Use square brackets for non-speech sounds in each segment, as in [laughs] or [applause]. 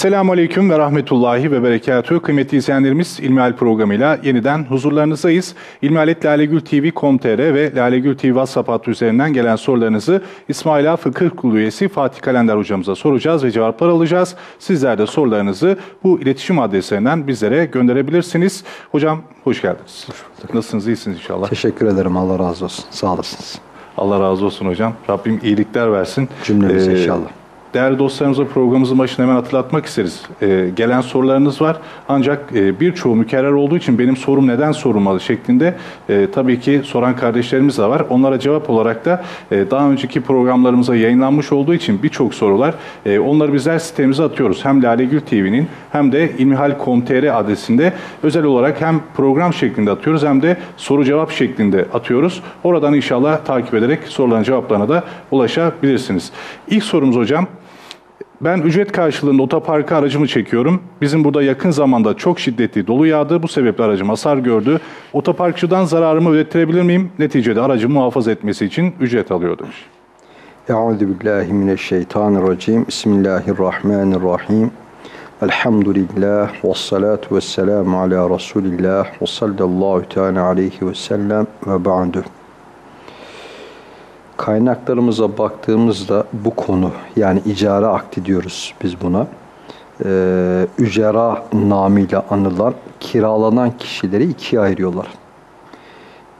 Esselamu Aleyküm ve Rahmetullahi ve Berekatühü. Kıymetli izleyenlerimiz İlmihal programıyla yeniden huzurlarınızdayız. İlmihaletlalegültv.com.tr ve Lalegül TV WhatsApp hattı üzerinden gelen sorularınızı İsmaila Fıkıh Kulu üyesi Fatih Kalender hocamıza soracağız ve cevaplar alacağız. Sizler de sorularınızı bu iletişim adreslerinden bizlere gönderebilirsiniz. Hocam hoş geldiniz. Hoş bulduk. Nasılsınız? İyisiniz inşallah. Teşekkür ederim. Allah razı olsun. Sağ olasınız. Allah razı olsun hocam. Rabbim iyilikler versin. Cümlemiz Ee, inşallah. Değerli dostlarımıza programımızın başına hemen hatırlatmak isteriz. Ee, gelen sorularınız var ancak e, birçoğu mükerrer olduğu için benim sorum neden sorulmalı şeklinde e, tabii ki soran kardeşlerimiz de var. Onlara cevap olarak da e, daha önceki programlarımıza yayınlanmış olduğu için birçok sorular e, onları bizler sitemize atıyoruz. Hem Lalegül TV'nin hem de ilmihal.com.tr adresinde özel olarak hem program şeklinde atıyoruz hem de soru cevap şeklinde atıyoruz. Oradan inşallah takip ederek soruların cevaplarına da ulaşabilirsiniz. İlk sorumuz hocam. Ben ücret karşılığında otoparka aracımı çekiyorum. Bizim burada yakın zamanda çok şiddetli dolu yağdı. Bu sebeple aracım hasar gördü. Otoparkçıdan zararımı ödettirebilir miyim? Neticede aracımı muhafaza etmesi için ücret alıyor demiş. Euzu billahi mineşşeytanirracim. Bismillahirrahmanirrahim. Elhamdülillah ve salatu ve selamu ala Resulillah ve sallallahu teala aleyhi ve sellem ve ba'du. Kaynaklarımıza baktığımızda bu konu yani icare akdi diyoruz biz buna. Ee, ücera namıyla anılan kiralanan kişileri ikiye ayırıyorlar.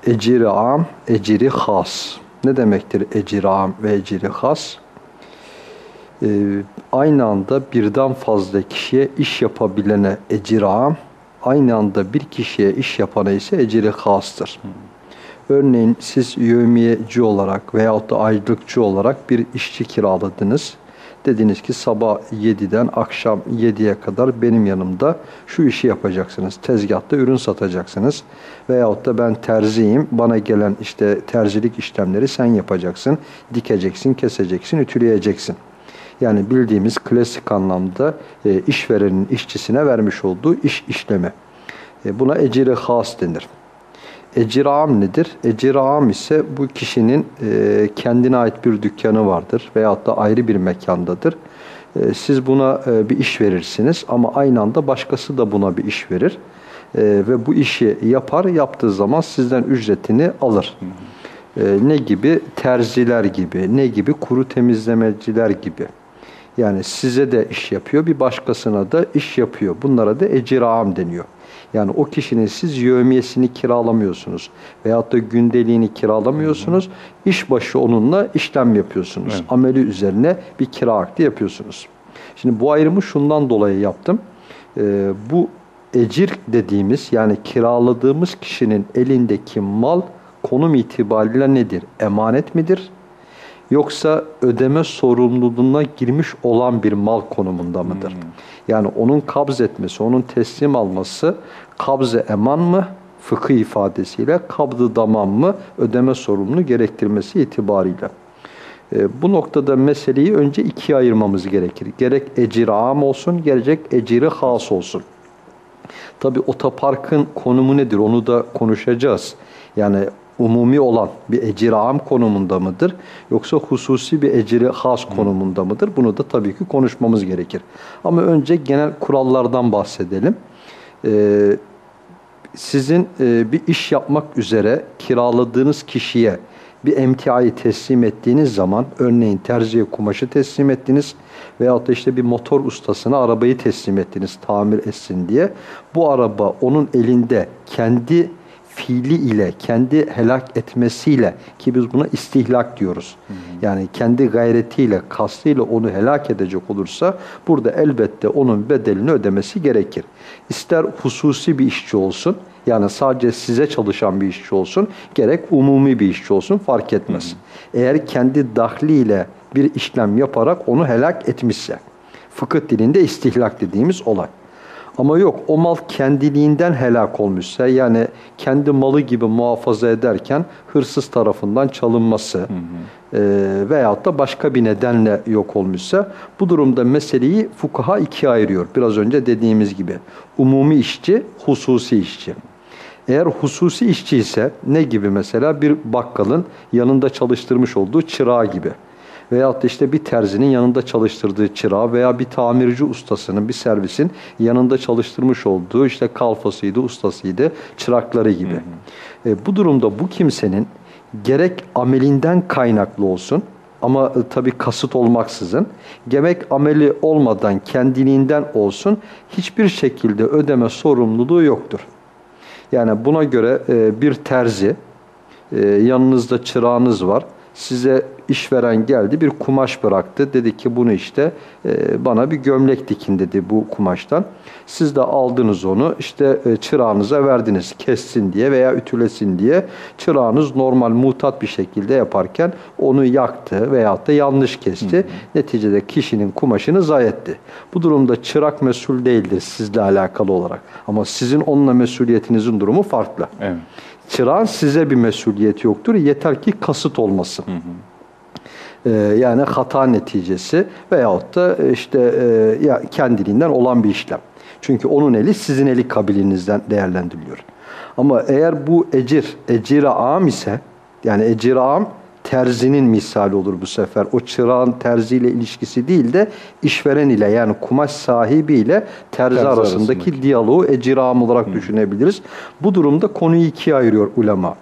Eciri am, eciri has. Ne demektir eciri am ve eciri has? Ee, aynı anda birden fazla kişiye iş yapabilene eciri am, aynı anda bir kişiye iş yapana ise eciri hastır. Örneğin siz yövmiyeci olarak veyahut da aylıkçı olarak bir işçi kiraladınız. Dediniz ki sabah 7'den akşam 7'ye kadar benim yanımda şu işi yapacaksınız. Tezgahta ürün satacaksınız. Veyahut da ben terziyim. Bana gelen işte terzilik işlemleri sen yapacaksın. Dikeceksin, keseceksin, ütüleyeceksin. Yani bildiğimiz klasik anlamda e, işverenin işçisine vermiş olduğu iş işlemi. E, buna eciri has denir. Ecram nedir? Ecram ise bu kişinin e, kendine ait bir dükkanı vardır veyahut da ayrı bir mekandadır. E, siz buna e, bir iş verirsiniz ama aynı anda başkası da buna bir iş verir. E, ve bu işi yapar, yaptığı zaman sizden ücretini alır. E, ne gibi? Terziler gibi, ne gibi? Kuru temizlemeciler gibi. Yani size de iş yapıyor, bir başkasına da iş yapıyor. Bunlara da ecram deniyor. Yani o kişinin siz yövmiyesini kiralamıyorsunuz. Veyahut da gündeliğini kiralamıyorsunuz. İşbaşı onunla işlem yapıyorsunuz. Evet. Ameli üzerine bir kira akdi yapıyorsunuz. Şimdi bu ayrımı şundan dolayı yaptım. Ee, bu ecir dediğimiz yani kiraladığımız kişinin elindeki mal konum itibariyle nedir? Emanet midir? Yoksa ödeme sorumluluğuna girmiş olan bir mal konumunda mıdır? Yani onun kabz etmesi, onun teslim alması kabz eman mı? Fıkıh ifadesiyle kabdı daman mı? Ödeme sorumluluğu gerektirmesi itibariyle. E, bu noktada meseleyi önce ikiye ayırmamız gerekir. Gerek ecir am olsun, gerek eciri has olsun. Tabi otoparkın konumu nedir onu da konuşacağız. Yani umumi olan bir ecir am konumunda mıdır? Yoksa hususi bir eciri has konumunda mıdır? Bunu da tabii ki konuşmamız gerekir. Ama önce genel kurallardan bahsedelim. Ee, sizin e, bir iş yapmak üzere kiraladığınız kişiye bir emtiayı teslim ettiğiniz zaman örneğin terziye kumaşı teslim ettiniz veyahut da işte bir motor ustasına arabayı teslim ettiniz tamir etsin diye. Bu araba onun elinde kendi fiili ile, kendi helak etmesiyle ki biz buna istihlak diyoruz. Yani kendi gayretiyle, kastıyla onu helak edecek olursa burada elbette onun bedelini ödemesi gerekir. İster hususi bir işçi olsun, yani sadece size çalışan bir işçi olsun, gerek umumi bir işçi olsun fark etmez. Eğer kendi dahliyle bir işlem yaparak onu helak etmişse, fıkıh dilinde istihlak dediğimiz olay. Ama yok o mal kendiliğinden helak olmuşsa yani kendi malı gibi muhafaza ederken hırsız tarafından çalınması hı hı. E, veyahut da başka bir nedenle yok olmuşsa bu durumda meseleyi fukaha ikiye ayırıyor. Biraz önce dediğimiz gibi umumi işçi, hususi işçi. Eğer hususi işçi ise ne gibi mesela bir bakkalın yanında çalıştırmış olduğu çırağı gibi Veyahut da işte bir terzinin yanında çalıştırdığı çırağı veya bir tamirci ustasının, bir servisin yanında çalıştırmış olduğu işte kalfasıydı, ustasıydı, çırakları gibi. E, bu durumda bu kimsenin gerek amelinden kaynaklı olsun ama e, tabii kasıt olmaksızın gerek ameli olmadan kendiliğinden olsun hiçbir şekilde ödeme sorumluluğu yoktur. Yani buna göre e, bir terzi, e, yanınızda çırağınız var. Size işveren geldi bir kumaş bıraktı. Dedi ki bunu işte e, bana bir gömlek dikin dedi bu kumaştan. Siz de aldınız onu işte e, çırağınıza verdiniz kessin diye veya ütülesin diye. Çırağınız normal mutat bir şekilde yaparken onu yaktı veyahut da yanlış kesti. Hı hı. Neticede kişinin kumaşını zayi etti. Bu durumda çırak mesul değildir sizle alakalı olarak. Ama sizin onunla mesuliyetinizin durumu farklı. Evet. Çırağın size bir mesuliyeti yoktur. Yeter ki kasıt olmasın. Hı hı. Ee, yani hata neticesi veyahut da işte e, ya kendiliğinden olan bir işlem. Çünkü onun eli sizin eli kabilinizden değerlendiriliyor. Ama eğer bu ecir, ecir am ise yani ecir am terzinin misali olur bu sefer. O çırağın terziyle ilişkisi değil de işveren ile yani kumaş sahibiyle terzi, terzi arasındaki, arasındaki diyaloğu eciram olarak Hı. düşünebiliriz. Bu durumda konuyu ikiye ayırıyor ulema.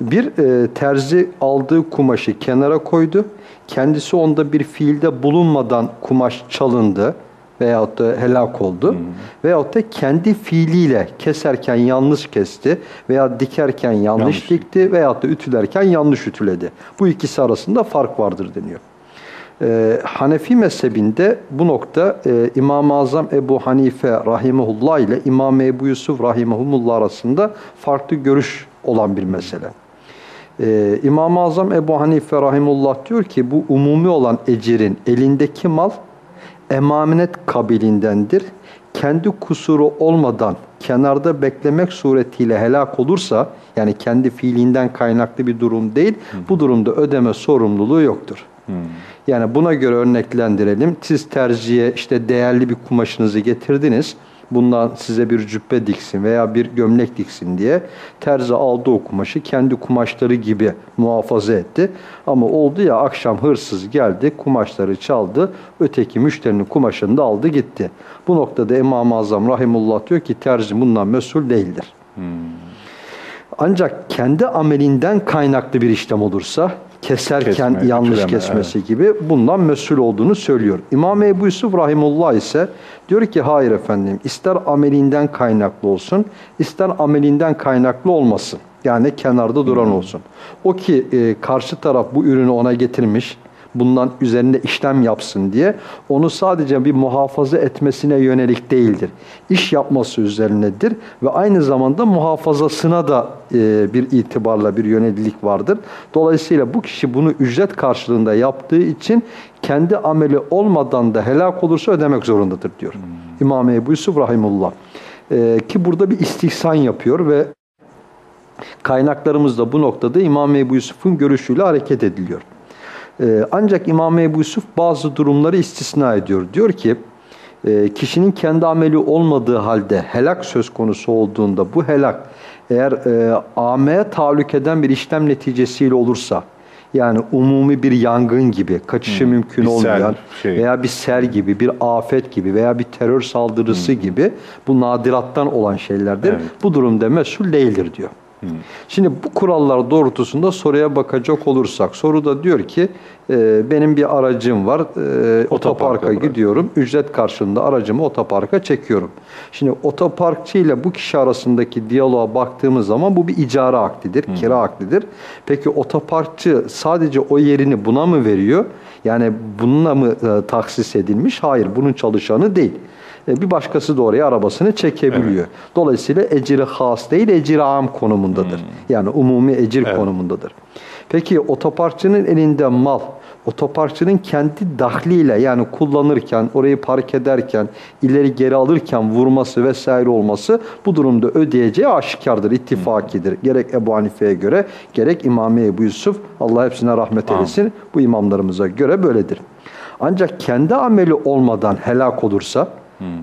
Bir e, terzi aldığı kumaşı kenara koydu. Kendisi onda bir fiilde bulunmadan kumaş çalındı veyahut da helak oldu. Hmm. Veyahut da kendi fiiliyle keserken yanlış kesti veya dikerken yanlış, yanlış dikti veyahut da ütülerken yanlış ütüledi. Bu ikisi arasında fark vardır deniyor. Ee, Hanefi mezhebinde bu nokta e, İmam-ı Azam Ebu Hanife rahimahullah ile İmam Ebu Yusuf rahimahumullah arasında farklı görüş olan bir mesele. Ee, İmam-ı Azam Ebu Hanife rahimullah diyor ki bu umumi olan ecirin elindeki mal emanet kabilindendir. Kendi kusuru olmadan kenarda beklemek suretiyle helak olursa yani kendi fiilinden kaynaklı bir durum değil. Hı. Bu durumda ödeme sorumluluğu yoktur. Hı. Yani buna göre örneklendirelim. Siz tercihe işte değerli bir kumaşınızı getirdiniz bundan size bir cübbe diksin veya bir gömlek diksin diye terzi aldı o kumaşı kendi kumaşları gibi muhafaza etti. Ama oldu ya akşam hırsız geldi kumaşları çaldı öteki müşterinin kumaşını da aldı gitti. Bu noktada İmam-ı Azam Rahimullah diyor ki terzi bundan mesul değildir. Hmm. Ancak kendi amelinden kaynaklı bir işlem olursa keserken Kesme, yanlış ütüleme, kesmesi evet. gibi bundan mesul olduğunu söylüyor. İmam Ebu Yusuf Rahimullah ise diyor ki hayır efendim ister amelinden kaynaklı olsun ister amelinden kaynaklı olmasın. Yani kenarda duran hmm. olsun. O ki e, karşı taraf bu ürünü ona getirmiş bundan üzerinde işlem yapsın diye onu sadece bir muhafaza etmesine yönelik değildir. İş yapması üzerinedir ve aynı zamanda muhafazasına da e, bir itibarla bir yönelilik vardır. Dolayısıyla bu kişi bunu ücret karşılığında yaptığı için kendi ameli olmadan da helak olursa ödemek zorundadır diyor. Hmm. İmam Ebu Yusuf Rahimullah. E, ki burada bir istihsan yapıyor ve kaynaklarımız da bu noktada İmam Ebu Yusuf'un görüşüyle hareket ediliyor. Ee, ancak İmam Ebu Yusuf bazı durumları istisna ediyor. Diyor ki e, kişinin kendi ameli olmadığı halde helak söz konusu olduğunda bu helak eğer e, ameye tahallük eden bir işlem neticesiyle olursa yani umumi bir yangın gibi, kaçışı hmm, mümkün olmayan şey. veya bir sel gibi, bir afet gibi veya bir terör saldırısı hmm. gibi bu nadirattan olan şeylerdir. Evet. Bu durumda mesul değildir diyor. Şimdi bu kurallar doğrultusunda soruya bakacak olursak soruda diyor ki e, benim bir aracım var e, otoparka, gidiyorum ücret karşılığında aracımı otoparka çekiyorum. Şimdi otoparkçı ile bu kişi arasındaki diyaloğa baktığımız zaman bu bir icara aktidir, Hı. kira aktidir. Peki otoparkçı sadece o yerini buna mı veriyor? Yani bununla mı e, taksis edilmiş? Hayır bunun çalışanı değil. E, bir başkası da oraya arabasını çekebiliyor. Evet. Dolayısıyla eciri has değil, eciri am konumundadır. Hmm. Yani umumi ecir evet. konumundadır. Peki otoparkçının elinde mal, otoparkçının kendi dahliyle yani kullanırken, orayı park ederken, ileri geri alırken vurması vesaire olması bu durumda ödeyeceği aşikardır, ittifakidir. Hmm. Gerek Ebu Hanife'ye göre, gerek İmam Ebu Yusuf, Allah hepsine rahmet eylesin, bu imamlarımıza göre böyledir. Ancak kendi ameli olmadan helak olursa,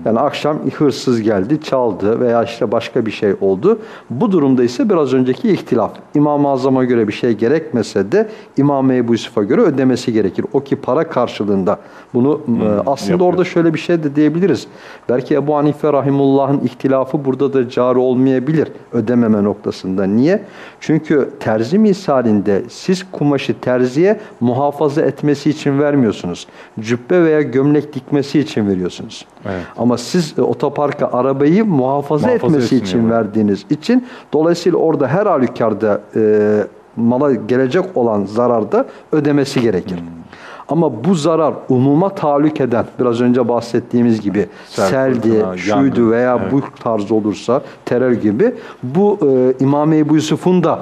Yani akşam hırsız geldi, çaldı veya işte başka bir şey oldu. Bu durumda ise biraz önceki ihtilaf. İmam-ı Azam'a göre bir şey gerekmese de İmam-ı Ebu Yusuf'a göre ödemesi gerekir. O ki para karşılığında. Bunu e, aslında yapıyor. orada şöyle bir şey de diyebiliriz. Belki Ebu Hanife Rahimullah'ın ihtilafı burada da cari olmayabilir ödememe noktasında. Niye? Çünkü terzi misalinde siz kumaşı terziye muhafaza etmesi için vermiyorsunuz. Cübbe veya gömlek dikmesi için veriyorsunuz. Evet. Ama siz e, otoparka arabayı muhafaza, Muhafaza etmesi için yani. verdiğiniz için dolayısıyla orada her halükarda e, mala gelecek olan zararda ödemesi gerekir. Hmm. Ama bu zarar umuma tahallük eden biraz önce bahsettiğimiz gibi Sel, seldi, fırtına, şuydu yangın, veya evet. bu tarz olursa terör gibi bu e, İmam Ebu Yusuf'un da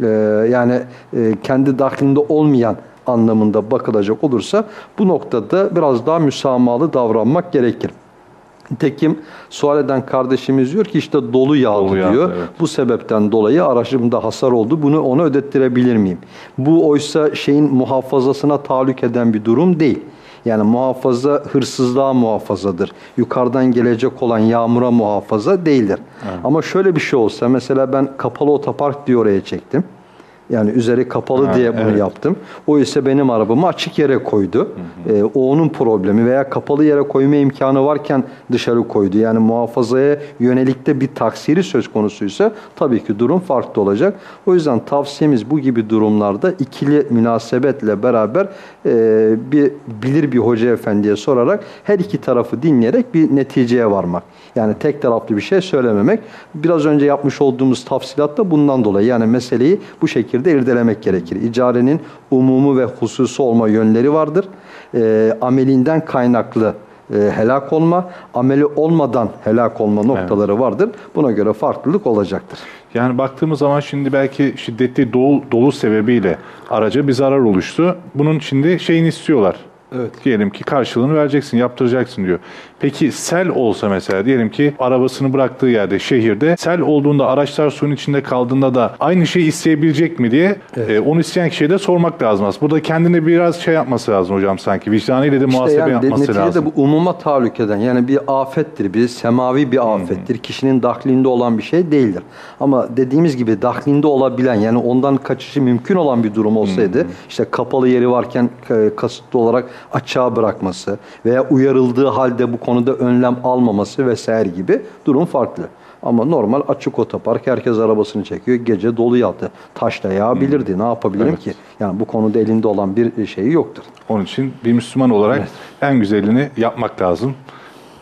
e, yani e, kendi dahlinde olmayan anlamında bakılacak olursa bu noktada biraz daha müsamahalı davranmak gerekir. Nitekim sual eden kardeşimiz diyor ki işte dolu yağdı Dolu yağdı, diyor. evet. Bu sebepten dolayı aracımda hasar oldu. Bunu ona ödettirebilir miyim? Bu oysa şeyin muhafazasına tahallük eden bir durum değil. Yani muhafaza hırsızlığa muhafazadır. Yukarıdan gelecek olan yağmura muhafaza değildir. Ama şöyle bir şey olsa mesela ben kapalı otopark diye oraya çektim. Yani üzeri kapalı Ha, diye bunu evet. yaptım. O ise benim arabamı açık yere koydu. Ee, o onun problemi veya kapalı yere koyma imkanı varken dışarı koydu. Yani muhafazaya yönelik de bir taksiri söz konusuysa tabii ki durum farklı olacak. O yüzden tavsiyemiz bu gibi durumlarda ikili münasebetle beraber e, bir bilir bir hoca efendiye sorarak her iki tarafı dinleyerek bir neticeye varmak. Yani tek taraflı bir şey söylememek. Biraz önce yapmış olduğumuz tafsilat da bundan dolayı. Yani meseleyi bu şekilde irdelemek gerekir. İcarenin umumu ve hususu olma yönleri vardır. E, amelinden kaynaklı e, helak olma, ameli olmadan helak olma noktaları vardır. Buna göre farklılık olacaktır. Yani baktığımız zaman şimdi belki şiddetli dolu, dolu sebebiyle araca bir zarar oluştu. Bunun şimdi şeyini istiyorlar. Evet. Diyelim ki karşılığını vereceksin, yaptıracaksın diyor. Peki sel olsa mesela diyelim ki arabasını bıraktığı yerde şehirde sel olduğunda araçlar suyun içinde kaldığında da aynı şeyi isteyebilecek mi diye e, onu isteyen kişiye de sormak lazım aslında. Burada kendine biraz şey yapması lazım hocam sanki. Vicdanıyla de İşte muhasebe yani de- yapması neticede lazım. bu umuma tahallük eden yani bir afettir, bir semavi bir afettir. Kişinin dahlinde olan bir şey değildir. Ama dediğimiz gibi dahlinde olabilen yani ondan kaçışı mümkün olan bir durum olsaydı işte kapalı yeri varken e, kasıtlı olarak açığa bırakması veya uyarıldığı halde bu konuda önlem almaması vesaire gibi durum farklı. Ama normal açık otopark herkes arabasını çekiyor. Gece dolu yağdı. Taş da yağabilirdi. Ne yapabilirim Evet. ki? Yani bu konuda elinde olan bir şeyi yoktur. Onun için bir Müslüman olarak en güzelini yapmak lazım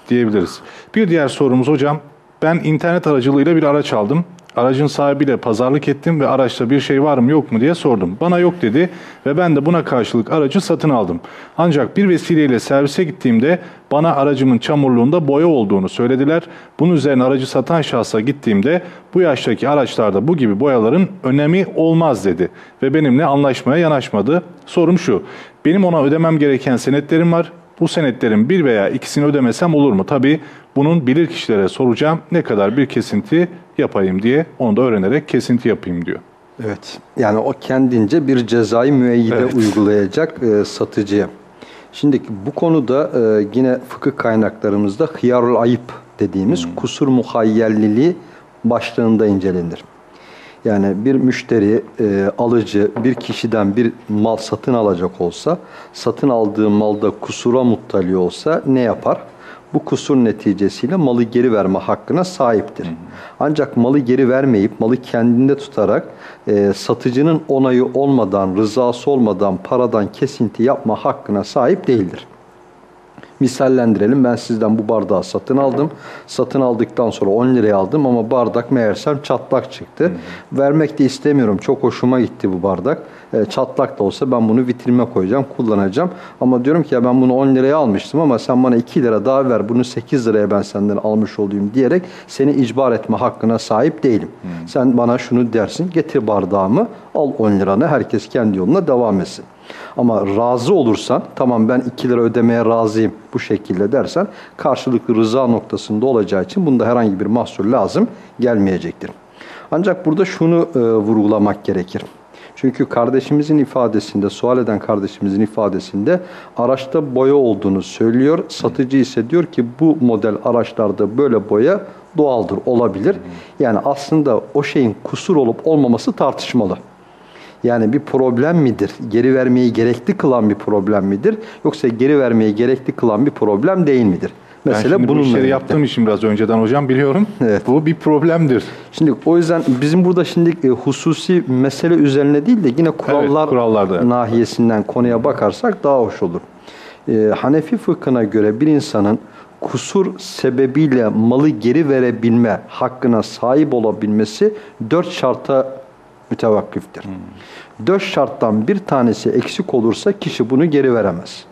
diyebiliriz. Bir diğer sorumuz hocam. Ben internet aracılığıyla bir araç aldım. Aracın sahibiyle pazarlık ettim ve araçta bir şey var mı yok mu diye sordum. Bana yok dedi ve ben de buna karşılık aracı satın aldım. Ancak bir vesileyle servise gittiğimde bana aracımın çamurluğunda boya olduğunu söylediler. Bunun üzerine aracı satan şahsa gittiğimde bu yaştaki araçlarda bu gibi boyaların önemi olmaz dedi ve benimle anlaşmaya yanaşmadı. Sorum şu, benim ona ödemem gereken senetlerim var. Bu senetlerin bir veya ikisini ödemesem olur mu? Tabii bunun bilir kişilere soracağım ne kadar bir kesinti yapayım diye onu da öğrenerek kesinti yapayım diyor. Evet. Yani o kendince bir cezai müeyyide Evet. uygulayacak e, satıcıya. Şimdi bu konuda e, yine fıkıh kaynaklarımızda hıyarul ayıp dediğimiz kusur muhayyelliliği başlığında incelenir. Yani bir müşteri, e, alıcı bir kişiden bir mal satın alacak olsa, satın aldığı malda kusura muttali olsa ne yapar? Bu kusur neticesiyle malı geri verme hakkına sahiptir. Ancak malı geri vermeyip malı kendinde tutarak e, satıcının onayı olmadan, rızası olmadan paradan kesinti yapma hakkına sahip değildir. Misallendirelim ben sizden bu bardağı satın aldım. Satın aldıktan sonra 10 liraya aldım ama bardak meğersem çatlak çıktı. Vermek de istemiyorum. Çok hoşuma gitti bu bardak. E, çatlak da olsa ben bunu vitrime koyacağım, kullanacağım. Ama diyorum ki ya ben bunu 10 liraya almıştım ama sen bana 2 lira daha ver. Bunu 8 liraya ben senden almış olayım diyerek seni icbar etme hakkına sahip değilim. Sen bana şunu dersin. Getir bardağımı, al 10 liranı. Herkes kendi yoluna devam etsin. Ama razı olursan, tamam ben 2 lira ödemeye razıyım bu şekilde dersen karşılıklı rıza noktasında olacağı için bunda herhangi bir mahsur lazım gelmeyecektir. Ancak burada şunu e, vurgulamak gerekir. Çünkü kardeşimizin ifadesinde, sual eden kardeşimizin ifadesinde araçta boya olduğunu söylüyor. Satıcı ise diyor ki bu model araçlarda böyle boya doğaldır, olabilir. Yani aslında o şeyin kusur olup olmaması tartışmalı. Yani bir problem midir? Geri vermeyi gerekli kılan bir problem midir? Yoksa geri vermeyi gerekli kılan bir problem değil midir? Mesela ben şimdi bu işleri yaptığım için biraz önceden hocam biliyorum. Evet. Bu bir problemdir. Şimdi o yüzden bizim burada şimdi e, hususi mesele üzerine değil de yine kurallar evet, kurallarda. nahiyesinden konuya bakarsak daha hoş olur. Ee, Hanefi fıkhına göre bir insanın kusur sebebiyle malı geri verebilme hakkına sahip olabilmesi dört şarta mütevakkiftir. Hmm. Dört şarttan bir tanesi eksik olursa kişi bunu geri veremez.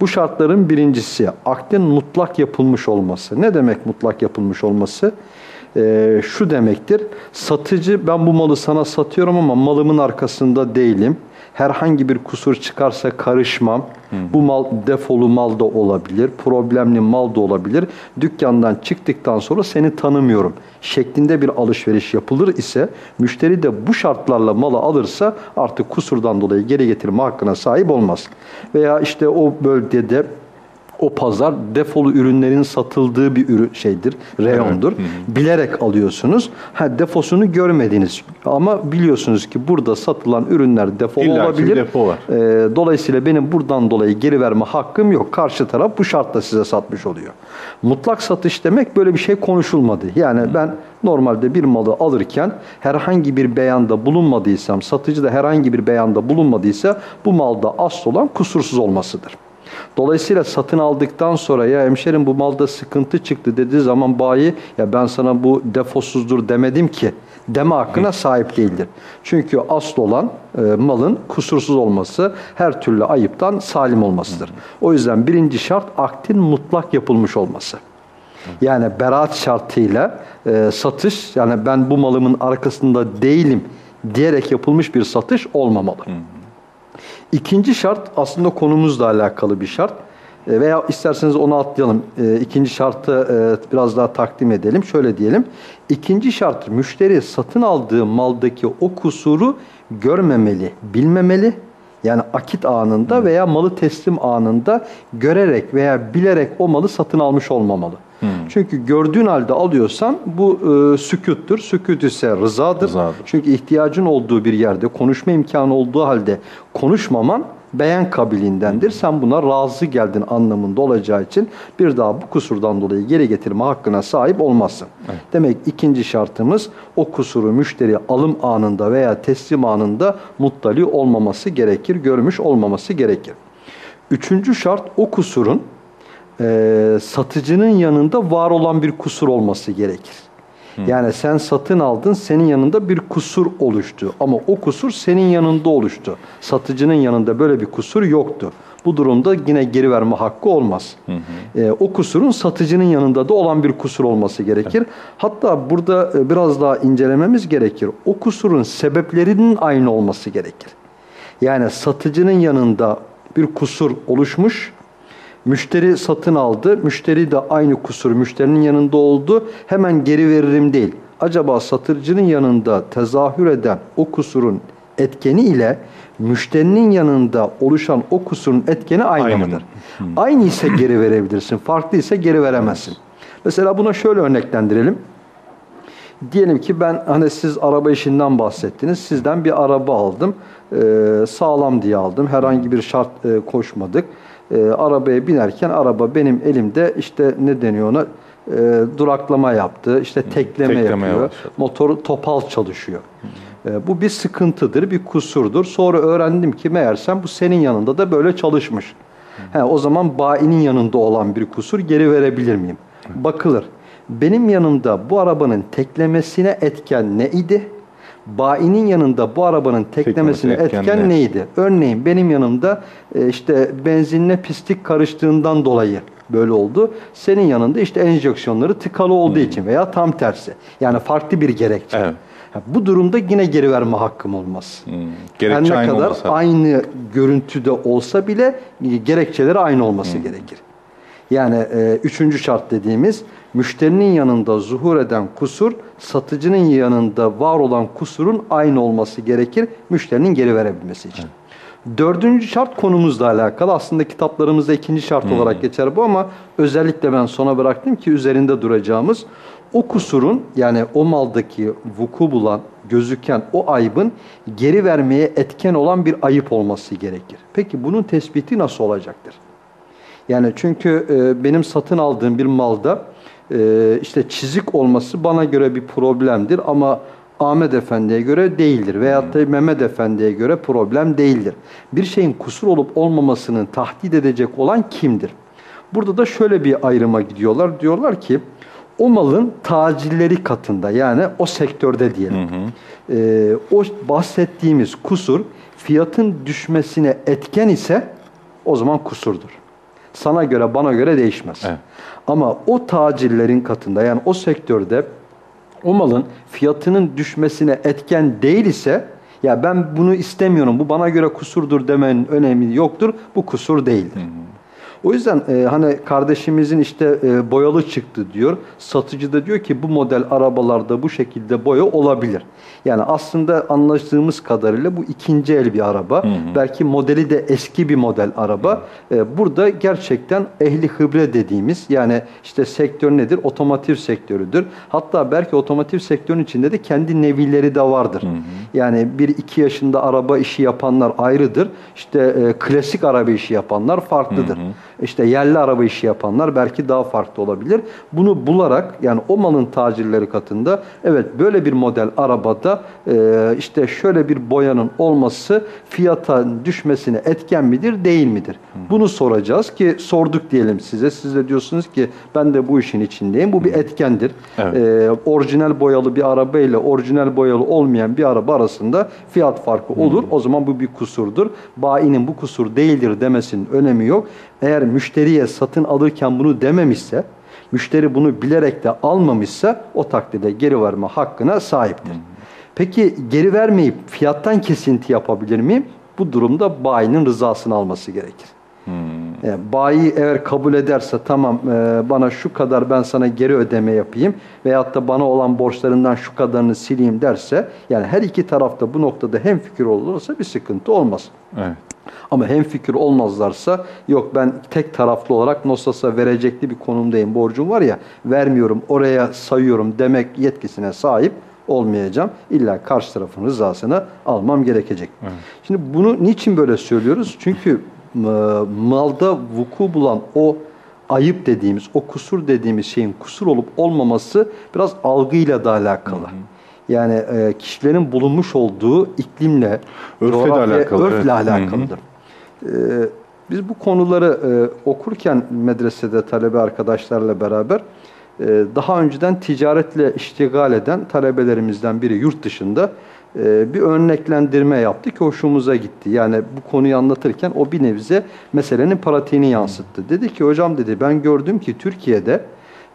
Bu şartların birincisi akdin mutlak yapılmış olması. Ne demek mutlak yapılmış olması? Ee, şu demektir. Satıcı ben bu malı sana satıyorum ama malımın arkasında değilim herhangi bir kusur çıkarsa karışmam. Hı. Bu mal defolu mal da olabilir, problemli mal da olabilir. Dükkandan çıktıktan sonra seni tanımıyorum şeklinde bir alışveriş yapılır ise müşteri de bu şartlarla malı alırsa artık kusurdan dolayı geri getirme hakkına sahip olmaz. Veya işte o bölgede o pazar defolu ürünlerin satıldığı bir ürün şeydir, reyondur. Evet. Bilerek alıyorsunuz. Ha defosunu görmediniz ama biliyorsunuz ki burada satılan ürünler defolu İlla olabilir. Defo var. Ee, dolayısıyla benim buradan dolayı geri verme hakkım yok. Karşı taraf bu şartla size satmış oluyor. Mutlak satış demek böyle bir şey konuşulmadı. Yani Hı. ben normalde bir malı alırken herhangi bir beyanda bulunmadıysam, satıcı da herhangi bir beyanda bulunmadıysa bu malda asıl olan kusursuz olmasıdır. Dolayısıyla satın aldıktan sonra ya hemşerim bu malda sıkıntı çıktı dediği zaman bayi ya ben sana bu defosuzdur demedim ki deme hakkına sahip değildir. Çünkü asıl olan e, malın kusursuz olması, her türlü ayıptan salim olmasıdır. O yüzden birinci şart aktin mutlak yapılmış olması. Yani beraat şartıyla e, satış, yani ben bu malımın arkasında değilim diyerek yapılmış bir satış olmamalı. Hı. İkinci şart aslında konumuzla alakalı bir şart. E, veya isterseniz onu atlayalım. E, ikinci şartı e, biraz daha takdim edelim. Şöyle diyelim. İkinci şart müşteri satın aldığı maldaki o kusuru görmemeli, bilmemeli. Yani akit anında veya malı teslim anında görerek veya bilerek o malı satın almış olmamalı. Hmm. Çünkü gördüğün halde alıyorsan bu e, süküttür. Süküt ise rızadır. rızadır. Çünkü ihtiyacın olduğu bir yerde konuşma imkanı olduğu halde konuşmaman beyan kabiliğindendir. Sen buna razı geldin anlamında olacağı için bir daha bu kusurdan dolayı geri getirme hakkına sahip olmazsın. Evet. Demek ikinci şartımız o kusuru müşteri alım anında veya teslim anında muttali olmaması gerekir, görmüş olmaması gerekir. Üçüncü şart o kusurun e, satıcının yanında var olan bir kusur olması gerekir. Hı. Yani sen satın aldın, senin yanında bir kusur oluştu. Ama o kusur senin yanında oluştu. Satıcının yanında böyle bir kusur yoktu. Bu durumda yine geri verme hakkı olmaz. Hı hı. E, o kusurun satıcının yanında da olan bir kusur olması gerekir. Evet. Hatta burada e, biraz daha incelememiz gerekir. O kusurun sebeplerinin aynı olması gerekir. Yani satıcının yanında bir kusur oluşmuş Müşteri satın aldı. Müşteri de aynı kusur müşterinin yanında oldu. Hemen geri veririm değil. Acaba satıcının yanında tezahür eden o kusurun etkeni ile müşterinin yanında oluşan o kusurun etkeni aynı, aynı mıdır? Mı? Aynı ise geri verebilirsin. Farklı ise geri veremezsin. Mesela buna şöyle örneklendirelim. Diyelim ki ben hani siz araba işinden bahsettiniz. Sizden bir araba aldım. Ee, sağlam diye aldım. Herhangi bir şart e, koşmadık e, arabaya binerken araba benim elimde işte ne deniyor ona e, duraklama yaptı, işte tekleme, tekleme yapıyor, başladı. motoru topal çalışıyor. E, bu bir sıkıntıdır, bir kusurdur. Sonra öğrendim ki meğersem bu senin yanında da böyle çalışmış. He, o zaman bayinin yanında olan bir kusur geri verebilir miyim? Bakılır. Benim yanımda bu arabanın teklemesine etken ne idi? Bayinin yanında bu arabanın teklemesine etken, etken neydi? Örneğin benim yanımda e, işte benzinle pislik karıştığından dolayı böyle oldu. Senin yanında işte enjeksiyonları tıkalı olduğu hmm. için veya tam tersi. Yani farklı bir gerekçe. Evet. Bu durumda yine geri verme hakkım olmaz. Hmm. Gerekçe Her ne kadar olmasa. aynı görüntüde olsa bile gerekçeleri aynı olması hmm. gerekir. Yani e, üçüncü şart dediğimiz müşterinin yanında zuhur eden kusur satıcının yanında var olan kusurun aynı olması gerekir müşterinin geri verebilmesi için. Dördüncü şart konumuzla alakalı. Aslında kitaplarımızda ikinci şart olarak geçer bu ama özellikle ben sona bıraktım ki üzerinde duracağımız o kusurun yani o maldaki vuku bulan, gözüken o ayıbın geri vermeye etken olan bir ayıp olması gerekir. Peki bunun tespiti nasıl olacaktır? Yani çünkü e, benim satın aldığım bir malda e, işte çizik olması bana göre bir problemdir ama Ahmet Efendi'ye göre değildir veyahut da Mehmet Efendi'ye göre problem değildir. Bir şeyin kusur olup olmamasını tahdit edecek olan kimdir? Burada da şöyle bir ayrıma gidiyorlar. Diyorlar ki o malın tacilleri katında yani o sektörde diyelim. E, o bahsettiğimiz kusur fiyatın düşmesine etken ise o zaman kusurdur. Sana göre bana göre değişmez. Evet. Ama o tacirlerin katında yani o sektörde o malın fiyatının düşmesine etken değil ise ya ben bunu istemiyorum bu bana göre kusurdur demenin önemi yoktur. Bu kusur değildir. O yüzden e, hani kardeşimizin işte e, boyalı çıktı diyor. Satıcı da diyor ki bu model arabalarda bu şekilde boya olabilir. Yani aslında anlaştığımız kadarıyla bu ikinci el bir araba. Belki modeli de eski bir model araba. E, burada gerçekten ehli hıbre dediğimiz yani işte sektör nedir? Otomotiv sektörüdür. Hatta belki otomotiv sektörünün içinde de kendi nevileri de vardır. Yani bir iki yaşında araba işi yapanlar ayrıdır. İşte e, klasik araba işi yapanlar farklıdır. İşte yerli araba işi yapanlar belki daha farklı olabilir. Bunu bularak yani o malın tacirleri katında evet böyle bir model arabada e, işte şöyle bir boyanın olması fiyata düşmesine etken midir değil midir? Bunu soracağız ki sorduk diyelim size. Siz de diyorsunuz ki ben de bu işin içindeyim. Bu bir etkendir. Evet. E, orijinal boyalı bir araba ile orijinal boyalı olmayan bir araba arasında fiyat farkı olur. O zaman bu bir kusurdur. Bayinin bu kusur değildir demesinin önemi yok. Eğer müşteriye satın alırken bunu dememişse, müşteri bunu bilerek de almamışsa o takdirde geri verme hakkına sahiptir. Peki geri vermeyip fiyattan kesinti yapabilir miyim? Bu durumda bayinin rızasını alması gerekir. Yani bayi eğer kabul ederse tamam e, bana şu kadar ben sana geri ödeme yapayım veyahut da bana olan borçlarından şu kadarını sileyim derse yani her iki tarafta bu noktada hem fikir olursa bir sıkıntı olmaz. Evet. Ama hem fikir olmazlarsa yok ben tek taraflı olarak Nosas'a verecekli bir konumdayım borcum var ya vermiyorum oraya sayıyorum demek yetkisine sahip olmayacağım. İlla karşı tarafın rızasını almam gerekecek. Şimdi bunu niçin böyle söylüyoruz? Çünkü e, malda vuku bulan o ayıp dediğimiz, o kusur dediğimiz şeyin kusur olup olmaması biraz algıyla da alakalı. Yani e, kişilerin bulunmuş olduğu iklimle, Örfle coğrafya, alakalı, örfle evet. Hı hı. alakalıdır. Ee, biz bu konuları e, okurken medresede talebe arkadaşlarla beraber e, daha önceden ticaretle iştigal eden talebelerimizden biri yurt dışında e, bir örneklendirme yaptı ki hoşumuza gitti. Yani bu konuyu anlatırken o bir nebze meselenin pratiğini yansıttı. Dedi ki hocam dedi ben gördüm ki Türkiye'de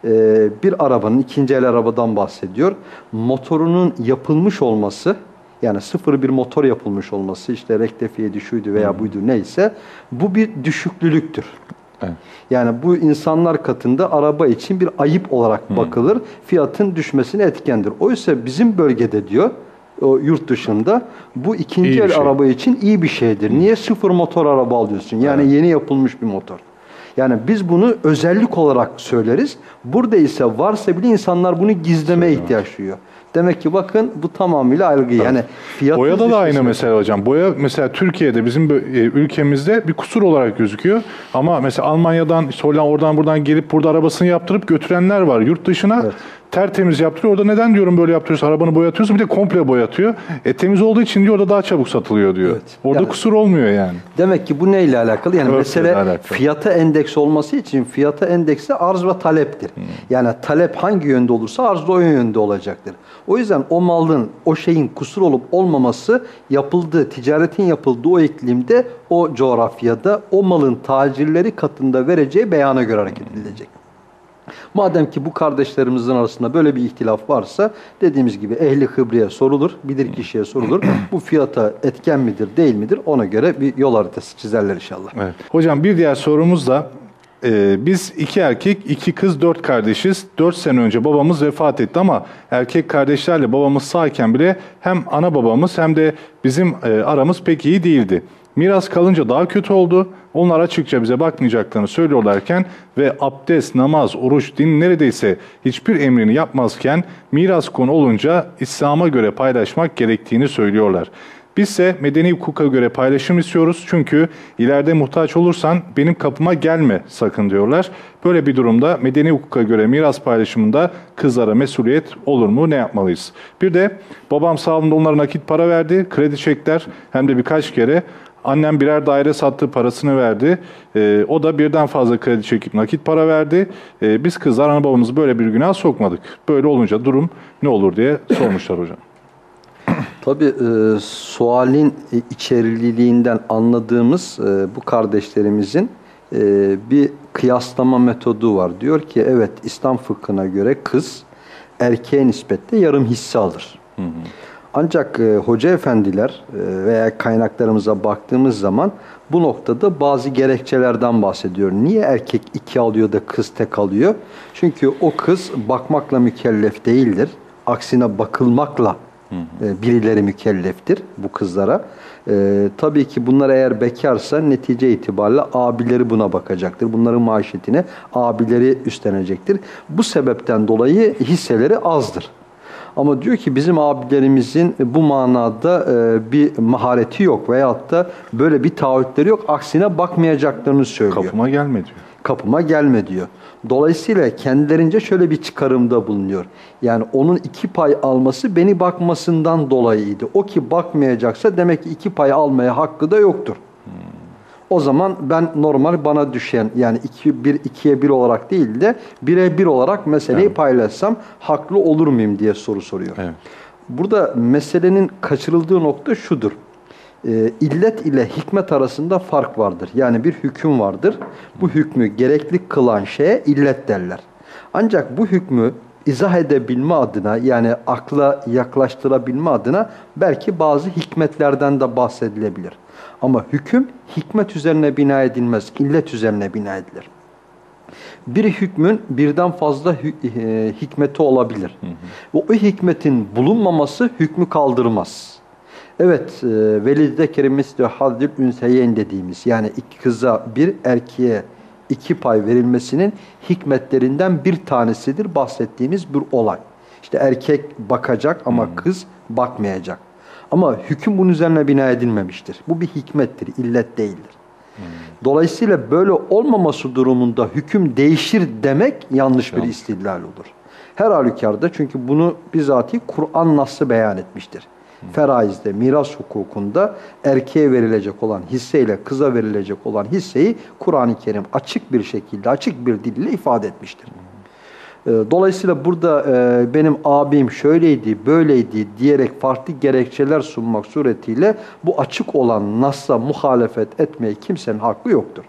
e, bir arabanın ikinci el arabadan bahsediyor. Motorunun yapılmış olması yani sıfır bir motor yapılmış olması işte rektefiyedi şuydu veya buydu neyse bu bir düşüklülüktür. Evet. Yani bu insanlar katında araba için bir ayıp olarak bakılır. Fiyatın düşmesine etkendir. Oysa bizim bölgede diyor o yurt dışında bu ikinci İyi el şey. araba için iyi bir şeydir. Niye sıfır motor araba alıyorsun? Yani yeni yapılmış bir motor. Yani biz bunu özellik olarak söyleriz. Burada ise varsa bile insanlar bunu gizlemeye ihtiyaç duyuyor. Demek ki bakın bu tamamıyla algı. Yani fiyatın Boyada da aynı mesela hocam. Boya mesela Türkiye'de bizim e, ülkemizde bir kusur olarak gözüküyor. Ama mesela Almanya'dan, işte oradan buradan gelip burada arabasını yaptırıp götürenler var yurt dışına. Evet. Tertemiz yaptırıyor. Orada neden diyorum böyle yaptırıyorsun? Arabanı boyatıyorsun bir de komple boyatıyor. E temiz olduğu için diyor orada daha çabuk satılıyor diyor. Evet. Orada Yani- kusur olmuyor yani. Demek ki bu neyle alakalı? Yani Örfle mesele alakalı. fiyata endeks olması için fiyata endeksi arz ve taleptir. Yani talep hangi yönde olursa arz da o yönde olacaktır. O yüzden o malın, o şeyin kusur olup olmaması yapıldığı, ticaretin yapıldığı o iklimde, o coğrafyada o malın tacirleri katında vereceği beyana göre hareket edilecek. Madem ki bu kardeşlerimizin arasında böyle bir ihtilaf varsa dediğimiz gibi ehli hıbriye sorulur, bilir kişiye sorulur. bu fiyata etken midir değil midir ona göre bir yol haritası çizerler inşallah. Evet. Hocam bir diğer sorumuz da Ee, biz iki erkek, iki kız, dört kardeşiz. Dört sene önce babamız vefat etti ama erkek kardeşlerle babamız sağken bile hem ana babamız hem de bizim e, aramız pek iyi değildi. Miras kalınca daha kötü oldu. Onlar açıkça bize bakmayacaklarını söylüyorlarken ve abdest, namaz, oruç, din neredeyse hiçbir emrini yapmazken miras konu olunca İslam'a göre paylaşmak gerektiğini söylüyorlar. Bizse medeni hukuka göre paylaşım istiyoruz çünkü ileride muhtaç olursan benim kapıma gelme sakın diyorlar. Böyle bir durumda medeni hukuka göre miras paylaşımında kızlara mesuliyet olur mu ne yapmalıyız? Bir de babam sağlığında onlara nakit para verdi, kredi çekler hem de birkaç kere. Annem birer daire sattı, parasını verdi. Ee, o da birden fazla kredi çekip nakit para verdi. Ee, biz kızlar ana babamızı böyle bir günah sokmadık. Böyle olunca durum ne olur diye sormuşlar hocam. [coughs] Tabii e, sualin içeriliğinden anladığımız e, bu kardeşlerimizin e, bir kıyaslama metodu var. Diyor ki evet İslam fıkhına göre kız erkeğe nispetle yarım hisse alır. Ancak e, hoca efendiler e, veya kaynaklarımıza baktığımız zaman bu noktada bazı gerekçelerden bahsediyor. Niye erkek iki alıyor da kız tek alıyor? Çünkü o kız bakmakla mükellef değildir. Aksine bakılmakla e, birileri mükelleftir bu kızlara. E, tabii ki bunlar eğer bekarsa netice itibariyle abileri buna bakacaktır. Bunların maaşetine abileri üstlenecektir. Bu sebepten dolayı hisseleri azdır. Ama diyor ki bizim abilerimizin bu manada e, bir mahareti yok veyahut da böyle bir taahhütleri yok. Aksine bakmayacaklarını söylüyor Kapıma gelme diyor. kapıma gelme diyor. Dolayısıyla kendilerince şöyle bir çıkarımda bulunuyor. Yani onun iki pay alması beni bakmasından dolayıydı. O ki bakmayacaksa demek ki iki pay almaya hakkı da yoktur. O zaman ben normal bana düşen yani iki, bir, ikiye bir olarak değil de bire bir olarak meseleyi Evet. paylaşsam haklı olur muyum diye soru soruyor. Evet. Burada meselenin kaçırıldığı nokta şudur. Ee, illet ile hikmet arasında fark vardır. Yani bir hüküm vardır. Bu hükmü gerekli kılan şeye illet derler. Ancak bu hükmü izah edebilme adına yani akla yaklaştırabilme adına belki bazı hikmetlerden de bahsedilebilir. Ama hüküm hikmet üzerine bina edilmez, illet üzerine bina edilir. Bir hükmün birden fazla e, hikmeti olabilir. Ve o hikmetin bulunmaması hükmü kaldırmaz. Evet, e, velide kerimesi haddül ünseyen dediğimiz yani iki kıza bir erkeğe iki pay verilmesinin hikmetlerinden bir tanesidir bahsettiğimiz bir olay. İşte erkek bakacak ama kız bakmayacak. Ama hüküm bunun üzerine bina edilmemiştir. Bu bir hikmettir, illet değildir. Dolayısıyla böyle olmaması durumunda hüküm değişir demek yanlış bir istidlal olur. Her halükarda çünkü bunu bizatihi Kur'an nasıl beyan etmiştir. Feraizde, miras hukukunda erkeğe verilecek olan hisseyle kıza verilecek olan hisseyi Kur'an-ı Kerim açık bir şekilde, açık bir dille ifade etmiştir. Ee, Dolayısıyla burada e, benim abim şöyleydi, böyleydi diyerek farklı gerekçeler sunmak suretiyle bu açık olan Nas'a muhalefet etmeye kimsenin hakkı yoktur.